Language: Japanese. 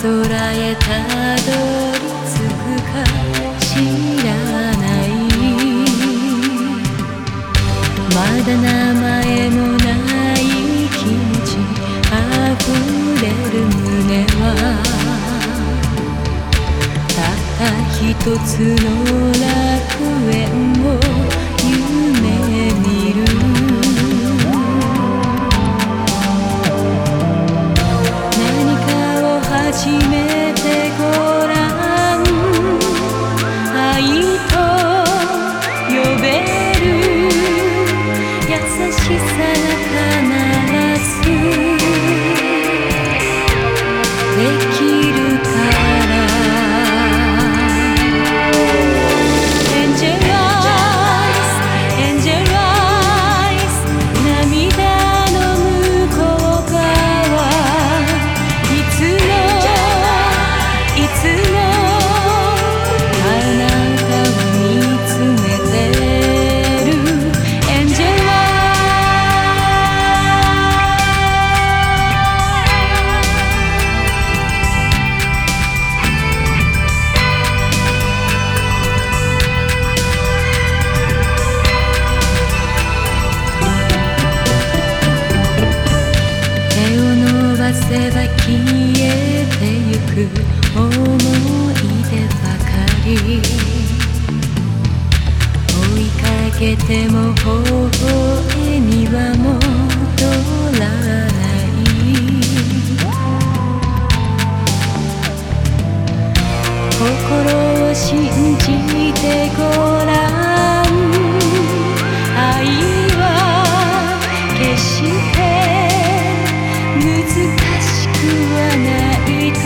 空へたどり着くか知らないまだ名前もない気持ちあふれる胸はたった一つの楽園を sana けても微笑みは戻らない心を信じてごらん。愛は決して難しくはないと。